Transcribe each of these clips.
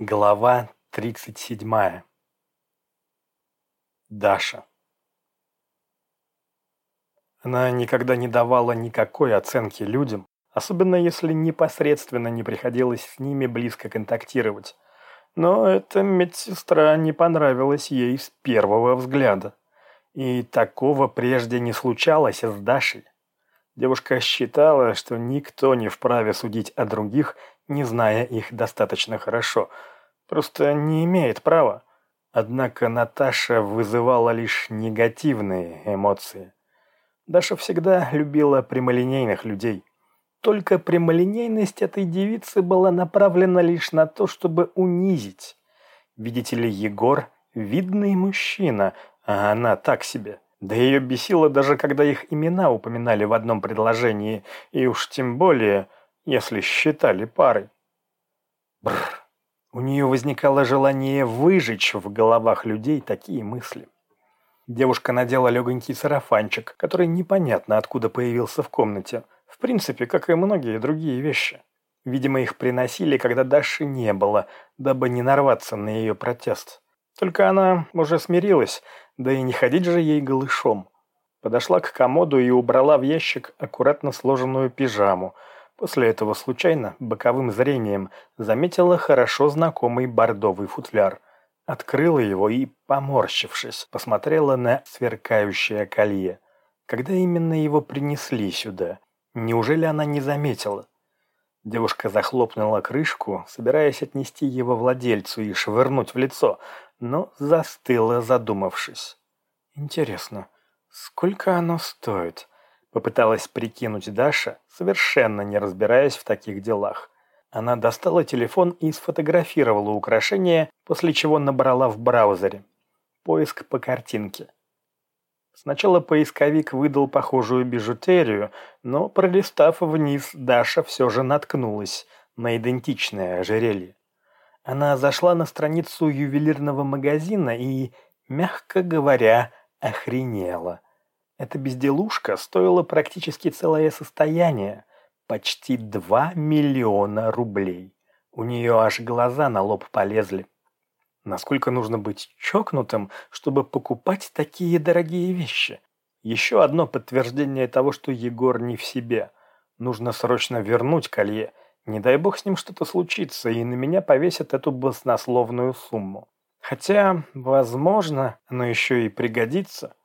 Глава 37. Даша. Она никогда не давала никакой оценки людям, особенно если непосредственно не приходилось с ними близко контактировать. Но эта медсестра не понравилась ей с первого взгляда. И такого прежде не случалось с Дашей. Девушка считала, что никто не вправе судить о других, не зная их достаточно хорошо. Просто не имеет права. Однако Наташа вызывала лишь негативные эмоции. Даша всегда любила прямолинейных людей. Только прямолинейность этой девицы была направлена лишь на то, чтобы унизить. Видите ли, Егор – видный мужчина, а она так себе – да ее бесило даже, когда их имена упоминали в одном предложении, и уж тем более, если считали парой. Бррр. У нее возникало желание выжечь в головах людей такие мысли. Девушка надела легонький сарафанчик, который непонятно откуда появился в комнате. В принципе, как и многие другие вещи. Видимо, их приносили, когда Даши не было, дабы не нарваться на ее протест. Только она уже смирилась, да и не ходить же ей голышом. Подошла к комоду и убрала в ящик аккуратно сложенную пижаму. После этого случайно, боковым зрением, заметила хорошо знакомый бордовый футляр. Открыла его и, поморщившись, посмотрела на сверкающее колье. Когда именно его принесли сюда? Неужели она не заметила? Девушка захлопнула крышку, собираясь отнести его владельцу и швырнуть в лицо, но застыла, задумавшись. «Интересно, сколько оно стоит?» Попыталась прикинуть Даша, совершенно не разбираясь в таких делах. Она достала телефон и сфотографировала украшение, после чего набрала в браузере. Поиск по картинке. Сначала поисковик выдал похожую бижутерию, но, пролистав вниз, Даша все же наткнулась на идентичное ожерелье. Она зашла на страницу ювелирного магазина и, мягко говоря, охренела. Эта безделушка стоила практически целое состояние, почти 2 миллиона рублей. У нее аж глаза на лоб полезли. Насколько нужно быть чокнутым, чтобы покупать такие дорогие вещи? Еще одно подтверждение того, что Егор не в себе. Нужно срочно вернуть колье – не дай бог с ним что-то случится, и на меня повесят эту баснословную сумму. Хотя, возможно, оно еще и пригодится.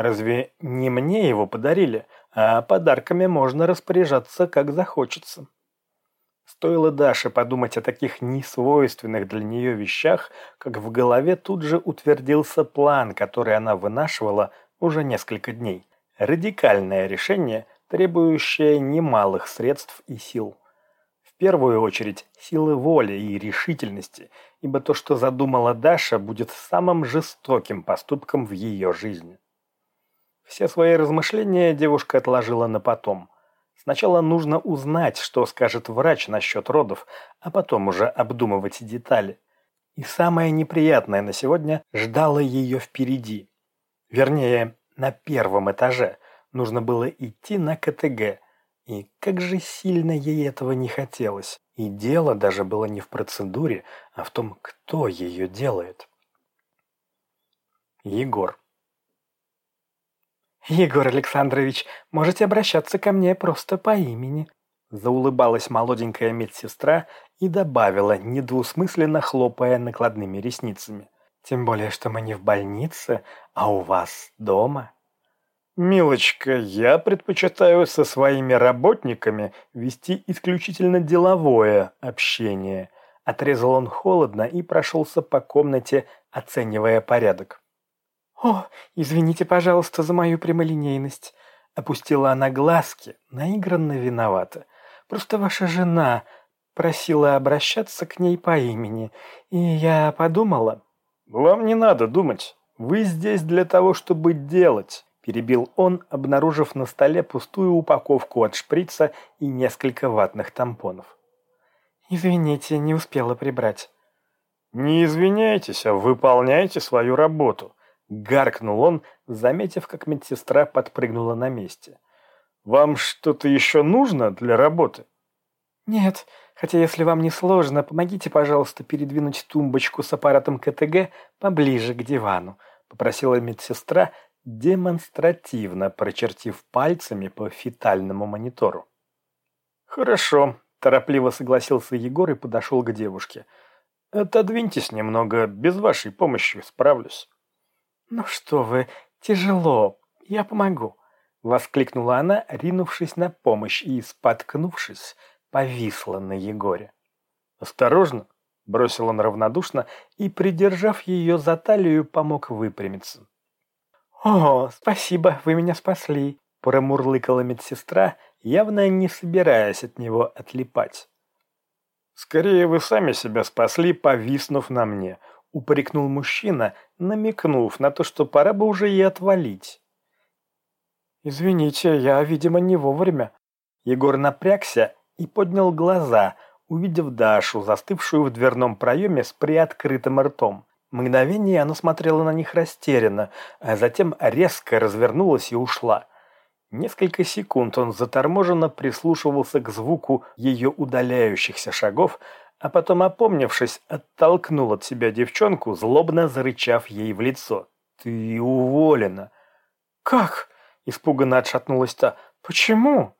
Разве не мне его подарили, а подарками можно распоряжаться, как захочется. Стоило Даше подумать о таких несвойственных для нее вещах, как в голове тут же утвердился план, который она вынашивала уже несколько дней. Радикальное решение, требующее немалых средств и сил первую очередь силы воли и решительности, ибо то, что задумала Даша, будет самым жестоким поступком в ее жизни. Все свои размышления девушка отложила на потом. Сначала нужно узнать, что скажет врач насчет родов, а потом уже обдумывать детали. И самое неприятное на сегодня ждало ее впереди. Вернее, на первом этаже. Нужно было идти на КТГ – и как же сильно ей этого не хотелось. И дело даже было не в процедуре, а в том, кто ее делает. Егор. «Егор Александрович, можете обращаться ко мне просто по имени», заулыбалась молоденькая медсестра и добавила, недвусмысленно хлопая накладными ресницами. «Тем более, что мы не в больнице, а у вас дома». «Милочка, я предпочитаю со своими работниками вести исключительно деловое общение», отрезал он холодно и прошелся по комнате, оценивая порядок. «О, извините, пожалуйста, за мою прямолинейность», опустила она глазки, наигранно виновата. «Просто ваша жена просила обращаться к ней по имени, и я подумала...» «Вам не надо думать. Вы здесь для того, чтобы делать» перебил он, обнаружив на столе пустую упаковку от шприца и несколько ватных тампонов. «Извините, не успела прибрать». «Не извиняйтесь, а выполняйте свою работу», — гаркнул он, заметив, как медсестра подпрыгнула на месте. «Вам что-то еще нужно для работы?» «Нет, Хотя, если вам не сложно, помогите, пожалуйста, передвинуть тумбочку с аппаратом КТГ поближе к дивану», — попросила медсестра, демонстративно прочертив пальцами по фетальному монитору. «Хорошо», — торопливо согласился Егор и подошел к девушке. «Отодвиньтесь немного, без вашей помощи справлюсь». «Ну что вы, тяжело, я помогу», — воскликнула она, ринувшись на помощь и, споткнувшись, повисла на Егоре. «Осторожно!» — бросил он равнодушно и, придержав ее за талию, помог выпрямиться. «О, спасибо, вы меня спасли!» — промурлыкала медсестра, явно не собираясь от него отлипать. «Скорее вы сами себя спасли, повиснув на мне», — упрекнул мужчина, намекнув на то, что пора бы уже и отвалить. «Извините, я, видимо, не вовремя». Егор напрягся и поднял глаза, увидев Дашу, застывшую в дверном проеме с приоткрытым ртом. Мгновение она смотрела на них растерянно, а затем резко развернулась и ушла. Несколько секунд он заторможенно прислушивался к звуку ее удаляющихся шагов, а потом, опомнившись, оттолкнул от себя девчонку, злобно зарычав ей в лицо. «Ты уволена!» «Как?» – испуганно отшатнулась та. «Почему?»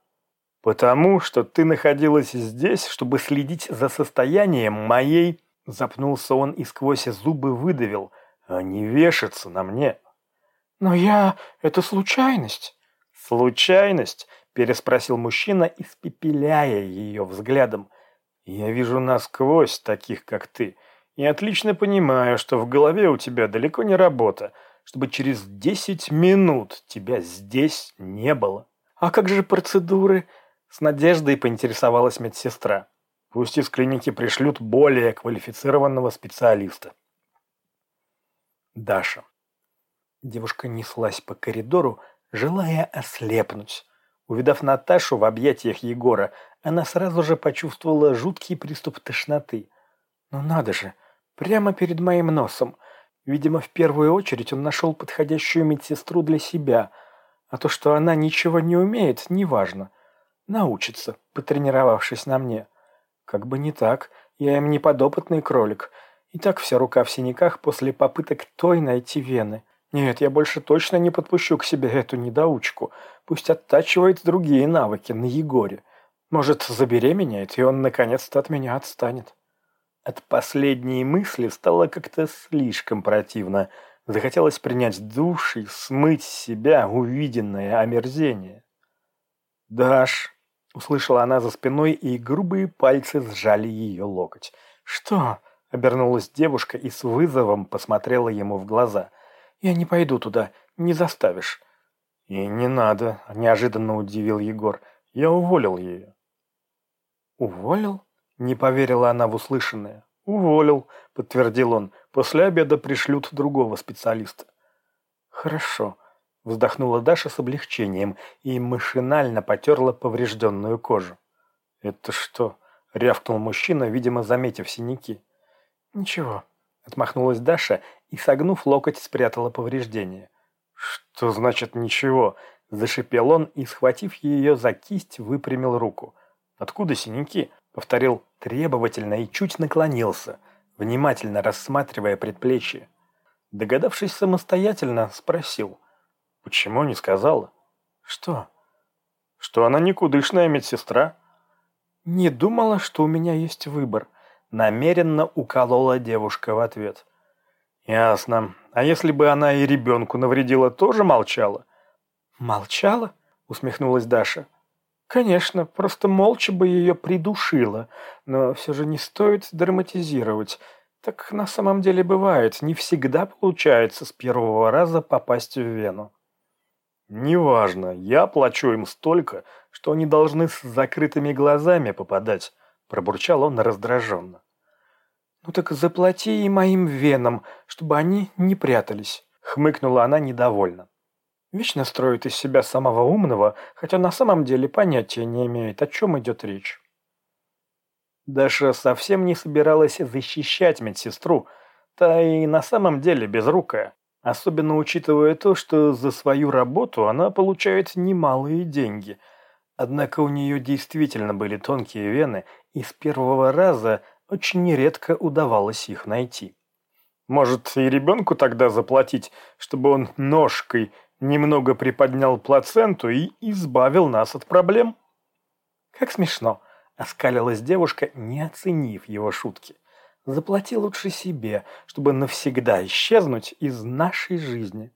«Потому что ты находилась здесь, чтобы следить за состоянием моей...» Запнулся он и сквозь зубы выдавил. «А не вешаться на мне!» «Но я... это случайность!» «Случайность?» – переспросил мужчина, испепеляя ее взглядом. «Я вижу насквозь таких, как ты, и отлично понимаю, что в голове у тебя далеко не работа, чтобы через десять минут тебя здесь не было». «А как же процедуры?» С надеждой поинтересовалась медсестра. Пусть из клиники пришлют более квалифицированного специалиста. Даша. Девушка неслась по коридору, желая ослепнуть. Увидав Наташу в объятиях Егора, она сразу же почувствовала жуткий приступ тошноты. «Ну надо же! Прямо перед моим носом!» Видимо, в первую очередь он нашел подходящую медсестру для себя, а то, что она ничего не умеет, неважно. Научится, потренировавшись на мне. Как бы не так, я им не подопытный кролик. И так вся рука в синяках после попыток той найти вены. Нет, я больше точно не подпущу к себе эту недоучку. Пусть оттачивает другие навыки на Егоре. Может, забеременеет, и он наконец-то от меня отстанет. От последней мысли стало как-то слишком противно. Захотелось принять душ и смыть с себя увиденное омерзение. «Даш», Услышала она за спиной, и грубые пальцы сжали ее локоть. «Что?» — обернулась девушка и с вызовом посмотрела ему в глаза. «Я не пойду туда, не заставишь». «И не надо», — неожиданно удивил Егор. «Я уволил ее». «Уволил?» — не поверила она в услышанное. «Уволил», — подтвердил он. «После обеда пришлют другого специалиста». «Хорошо», Вздохнула Даша с облегчением и машинально потерла поврежденную кожу. «Это что?» — рявкнул мужчина, видимо, заметив синяки. «Ничего», — отмахнулась Даша и, согнув локоть, спрятала повреждение. «Что значит «ничего»?» — зашипел он и, схватив ее за кисть, выпрямил руку. «Откуда синяки?» — повторил требовательно и чуть наклонился, внимательно рассматривая предплечье. Догадавшись самостоятельно, спросил — Почему не сказала? Что? Что она никудышная медсестра? Не думала, что у меня есть выбор. Намеренно уколола девушка в ответ. Ясно. А если бы она и ребенку навредила, тоже молчала? Молчала? Усмехнулась Даша. Конечно, просто молча бы ее придушила, но все же не стоит драматизировать. Так на самом деле бывает, не всегда получается с первого раза попасть в вену. «Неважно, я плачу им столько, что они должны с закрытыми глазами попадать», – пробурчал он раздраженно. «Ну так заплати и моим венам, чтобы они не прятались», – хмыкнула она недовольно. Вечно строит из себя самого умного, хотя на самом деле понятия не имеет, о чем идет речь. Даша совсем не собиралась защищать медсестру, та и на самом деле безрукая. Особенно учитывая то, что за свою работу она получает немалые деньги. Однако у нее действительно были тонкие вены, и с первого раза очень редко удавалось их найти. Может, и ребенку тогда заплатить, чтобы он ножкой немного приподнял плаценту и избавил нас от проблем? Как смешно, оскалилась девушка, не оценив его шутки. Заплати лучше себе, чтобы навсегда исчезнуть из нашей жизни.